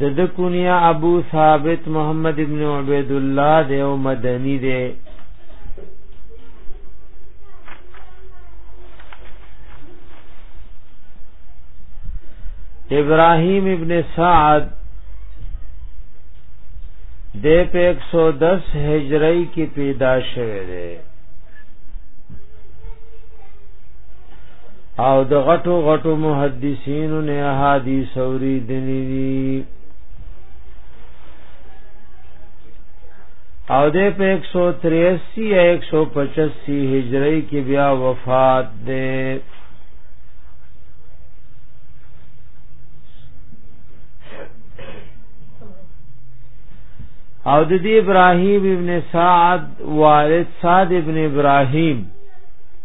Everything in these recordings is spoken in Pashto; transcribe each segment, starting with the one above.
د د کونیا ابو ثابت محمد ابن عبید الله د او مدنی دی ابراهیم ابن سعد د په 110 هجری کې پیدا شوه دی او د غټو غټو محدثینو نه احادیث اوری دلی دي او د 183 یا 185 هجری کې بیا وفات ده او د ابراهیم ابن سعد والد سعد ابن ابراهیم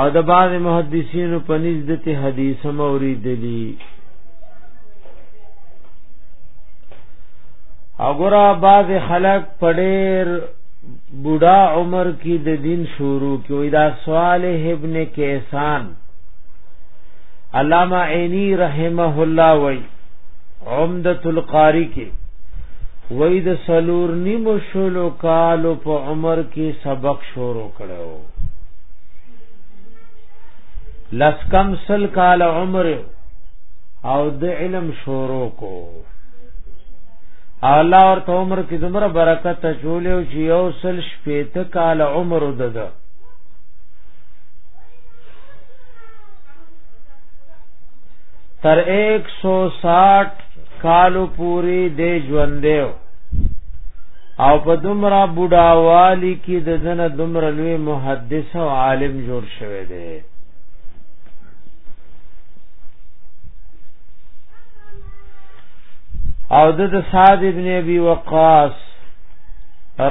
او د بعض محدثین په نزد ته حدیث هم اوریدلی اګورا بعض خلق پډیر بوډا عمر کې د دین شروع کوي دا صالح ابن کیسان علامہ عینی رحمه الله وای عمدۃ القاری کې وای د سلور نیم شلو کالو په عمر کې سبق شروع کړ لس کم سل کال عمر او د علم شورو کو الله اور ته عمر کې دمر برکت چولې او چې یو سل شپېته کال عمر ودده تر 160 کالو پوری دې ژوندې او په دمرا بډاوالی کې د دنه دمر لوی محدث او عالم جوړ شوی دی او د سعد ابن ابي وقاص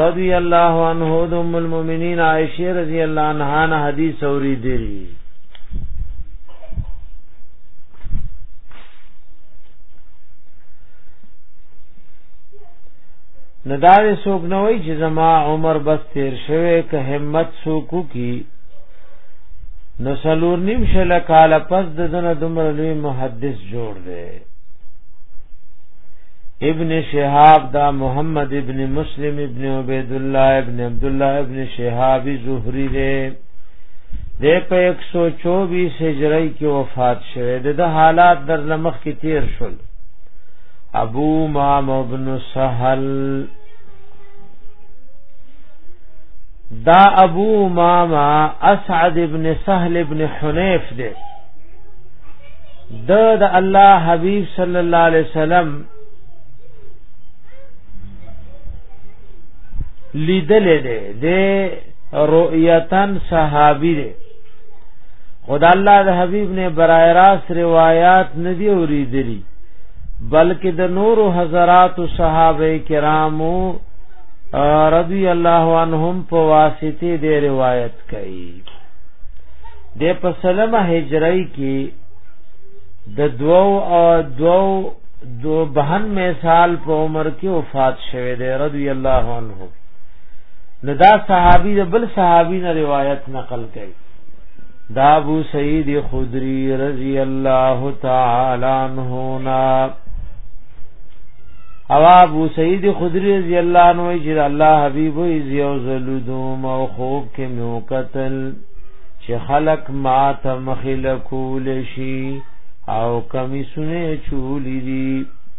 رضی الله عنه د ام المؤمنین عائشه رضی الله عنها نه حدیث اوریدلی نو دا وی سوک نه وای چې زما عمر بس تیر شوه که همت سوکو کی نو سلور نیم شل کال پس د دنه دمر لوی محدث جوړ دی ابن شهاب دا محمد ابن مسلم ابن عبید الله ابن عبد الله ابن شهاب زهری دی د په 124 هجری کې وفات شوه د حالات در لمخ کې تیر شول ابو مام ابن سهل دا ابو ماما اسعد ابن سهل ابن حنیف دی د د الله حبیب صلی الله علیه وسلم لیدل دی رؤیتن صحابی دی خدا الله د حبیب نه برای راست روایات ندی اوریدلی بلکې د نور حضرات صحابه کرامو رضی الله عنهم په واسطه دی روایت کړي د پسلمه هجری کې د دوو او دوو دو بهن مثال په عمر کې وفات شوه دی رضی الله عنه نو دا صحابي د بل صحابي نه روایت نقل کوي دا ابو سعید خدری رضی الله تعالی عنہ نا او ابو سعید خدری رضی الله عنہ چې الله حبیب وی زیو زلودوم او خوب کې نو قتل چې خلق ما ته مخلکول شي او کمی سونه چولی دي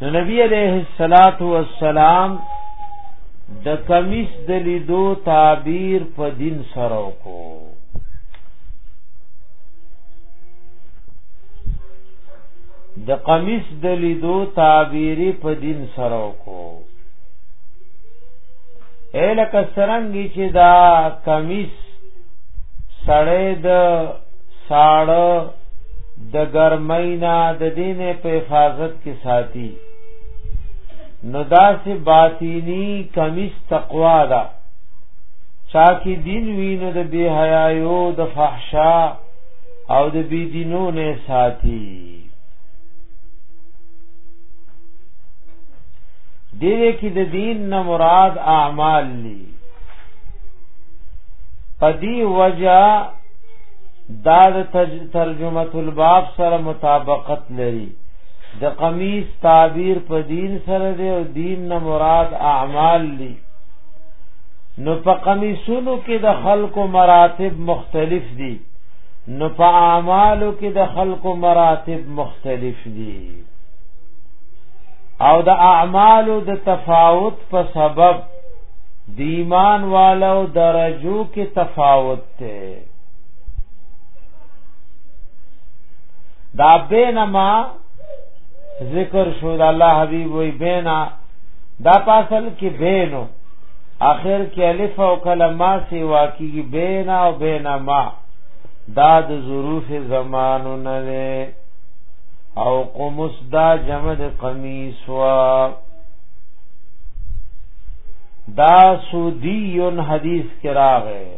نو نبی علیہ الصلات والسلام د کمیس د لیدو تعبیر په دین سره کو د قمیص د لیدو تعبیری په دین سره کو الک سرنګی چې دا قمیص سړې د ساړه د ګرمینا د دین په حفاظت کې ساتي نو داسې باطینی کمیس تقوا ده چا کې دین وی نو د بی حیايو د فحشا او د بی دینو نه ساتي دې کې د دین نه مراد اعمال دي پدی وجہ دا د ترجمه الباب سره مطابقت لري د قمیص تعبیر په دین سره دی او دین نه مراد اعمال دي نو په قمیصونو کې د خلکو مراتب مختلف دي نو په اعمالو کې د خلکو مراتب مختلف دي او د اعمالو د تفاوت په سبب د ایمان والو درجو کې تفاوت ته دا بینما ذکر شو دا الله حبیب وی بینا دا پاسل کې بینو اخر کې الف او کلمه سی واقعي بینا او بینما دا د ظروف زمانو نه او قمص دا جمع د قمیص وا دا سودیون حدیث کراغه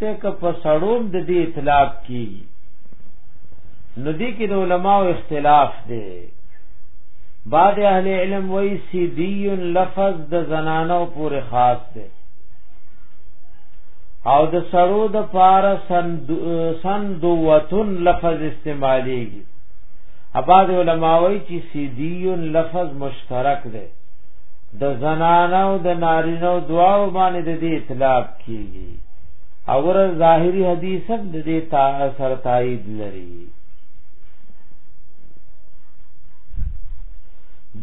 ته که په سړوم د دې اطلاق کی نو دې کې د علماو اختلاف دی بعد اهل علم وای سی دی لفظ د زنانو پورې خاص دی او د سړو د پار سندوتن لفظ استعمالیږي اباد علماوی چې سیدیون لفظ مشترک دی د زنانو د نارینو دواو باندې د دې اطلاق کیږي اور ظاهری حدیث هم د دې تا سره تایید لري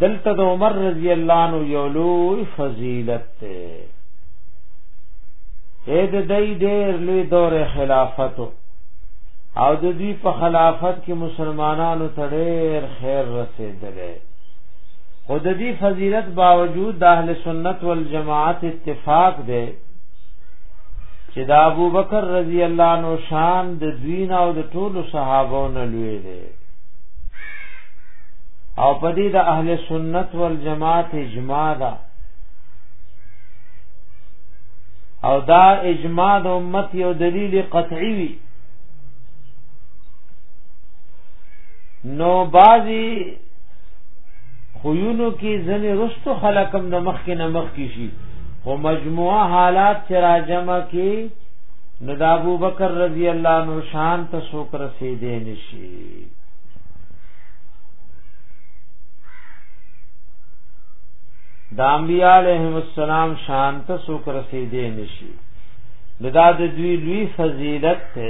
دلته د عمر رضی الله عنه یو لوی فضیلت ته اې د دې ډېر لوی دور خلافت او د دې په خلافت کې مسلمانانو ته ډېر خیر رسېدلی خو د دې فضیلت باوجود د اهل سنت والجماعت اتفاق دی چې د ابو بکر رضی الله عنه شان د دین او د ټولو صحابو نه لوی دی او په دې د اهل سنت والجماعت اجماع ده او دا اجماع د امت یو دلیل قطعی وی نو بعضی خویونو کې ځنې رستو خلقم د مخ کې نمخ کې شي خو مجموعه حالات چې راجم کې نو د ابو بکر رضی الله عنه شان ته څوک رسیدې نشي د انبیاء علیهم السلام شان ته څوک رسیدې نشي دا د دوی لوی فضیلت ته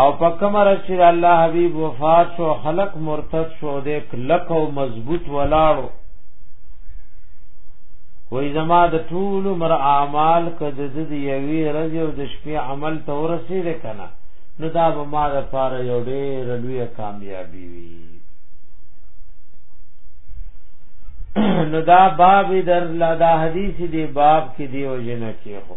او په کوم راز چې الله حبيب وفات شو خلق مرتد شو د کلک او مضبوط ولاړو وې زما د ټول مر اعمال کده د یوې ورځې او د شپې عمل ته ورسېد کنه نو دا به ما د پاره یو ډېر لوی کامیابی وي نو دا باب در لا دا حدیث دی باب کې دی او جنہ کې هو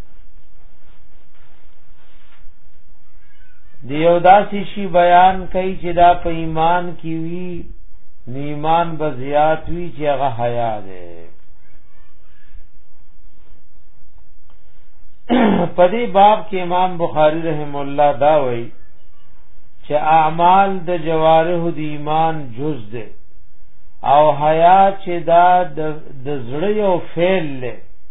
دیو داسې شی بیان کوي چې دا په ایمان کې وی نیمان به زیات وی چې هغه حیا ده په دې باب کې امام بخاری رحم الله دا وایي چې اعمال د جوارح د ایمان جز ده او حیا چې دا د زړه یو فعل له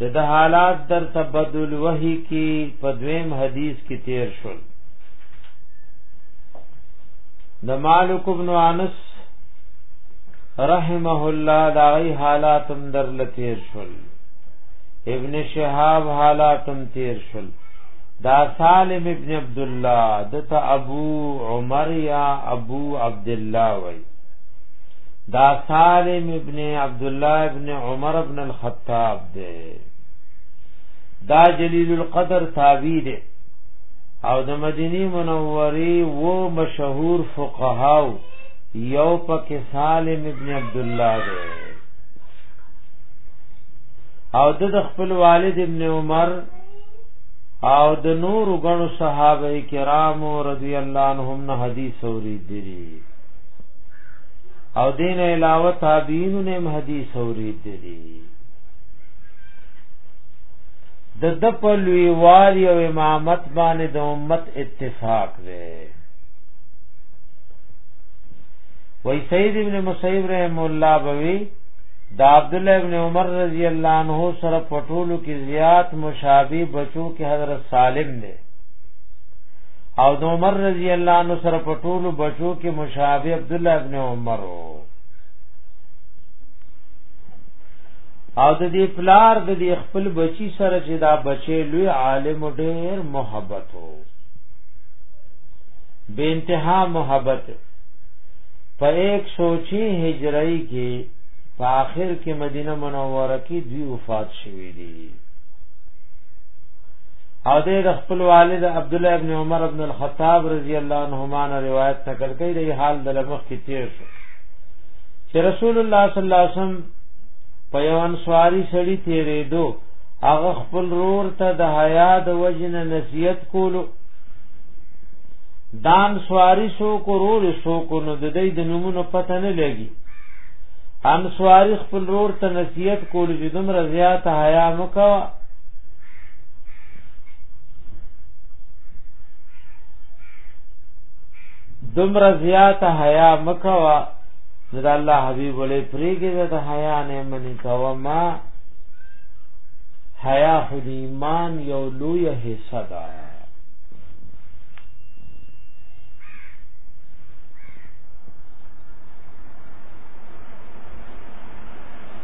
د د حالات در تبدل وحی کی په دویم حدیث کې تیر شول د مالک ابن انس رحمه الله دای حالات هم در لتیر شول ابن شهاب حالات هم تیر شول دا سالم ابن عبد الله دته ابو عمر یا ابو عبد الله وای دا سالم ابن عبد الله ابن عمر ابن الخطاب دی دا جلیل القدر تابعی دی او د مدینی منوری و مشهور فقهاو یو پکې سالم ابن عبد الله دی او د خپل والد ابن عمر او د نور غنو صحابه کرامو رضی الله عنهم نه حدیث اوریدلی او دین علاوه تابعین نے حدیث اورید دي د د په لوی واری او امامت باندې د امت اتفاق دی وای سید ابن مسیب رحم الله بوی دا عبد الله ابن عمر رضی الله عنه سره پټولو کې زیات مشابه بچو کې حضرت سالم دی او د عمر رضی الله عنه سره په ټولو بچو کې مشابه عبد الله ابن عمر او د دې پلار د دې خپل بچی سره چې دا بچي لوی عالم ډېر محبت وو بے انتہا محبت په 106 هجری کې په آخر کې مدینه منوره کې دوی وفات شوې دي او د خپل والد عبد الله ابن عمر ابن الخطاب رضی الله عنهما نه روایت نقل کړي د حال د لمخ کې تیر شو چې رسول الله صلی الله علیه وسلم په یو انصاری سړی تیرې دو هغه خپل رور ته د حیا د وجنه نصیحت کولو دان سواری سو کو رور سو کو نو د دې د نمونه پته نه لګي ان سواری خپل رور ته نصیحت کول چې دومره زیات حیا مکوا دمر زیات حیا مکوا دا الله حبیب ولې پریګه د حیا نه منی کوا ما حیا خود ایمان یو لوی حصہ ده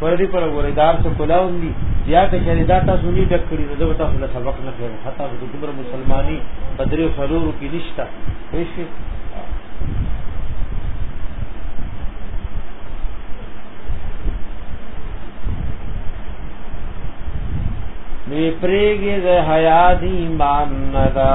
پر دې پر وردار څو کولاوم دي یا که چېرې دا تاسو نه ډک کړی نو دا تاسو له سبق نه کړو حتی د دومره مسلمانۍ بدرې او خلورو کې نشته هیڅ نو پریږي د حیا دی مان ندا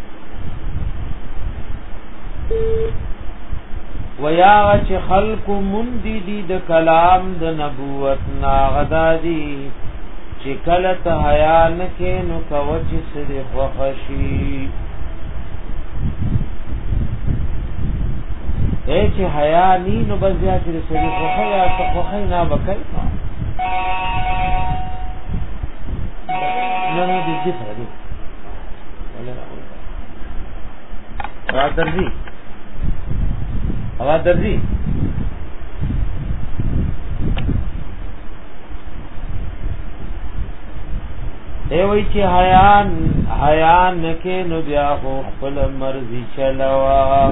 ویا چې خلق مندي دي د کلام د نبوت نا غدا دي چې کله ته حیا نه کې نو کوچ سره خوشي اے چې حیا ني نو بس بیا چې سړي خوخه یا خوخه نه وکړي نو دې اواز درځي اواز درځي ای وای چې حیان حیان کې نو بیا خو خپل مرزي چلاوا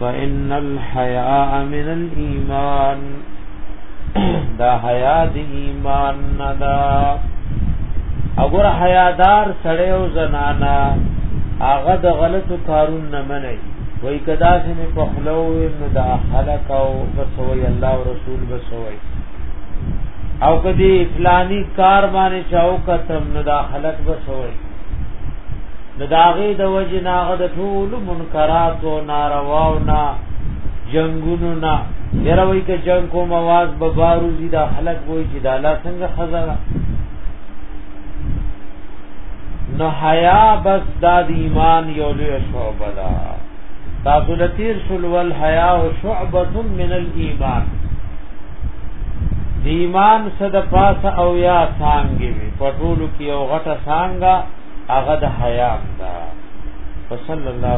فإن الحياء من الإيمان دا حیا د ایمان نه دا اگر حیادار سړی او زنانا هغه د غلطو کارون نه مني وای کدا چې نه په خلو نو دا خلق او بسوي الله او رسول بسوي او کدی فلانی کار باندې چاو کتم نو دا خلق بسوي نو داغه د وجه نه غد ټول منکرات او ناروا او نا جنگونو نا یره وای ک جنگ کو مواز به بارو زی دا خلق وای چې دا لا څنګه خزانه نو حیا بس دا د ایمان یو لوی شعبه ده تاسو لتیر شل ول حیا شعبه من الايمان دیمان صد پاس او یا سانګي وي پټولو کې او غټه سانګا هغه د حیا ده وصلی الله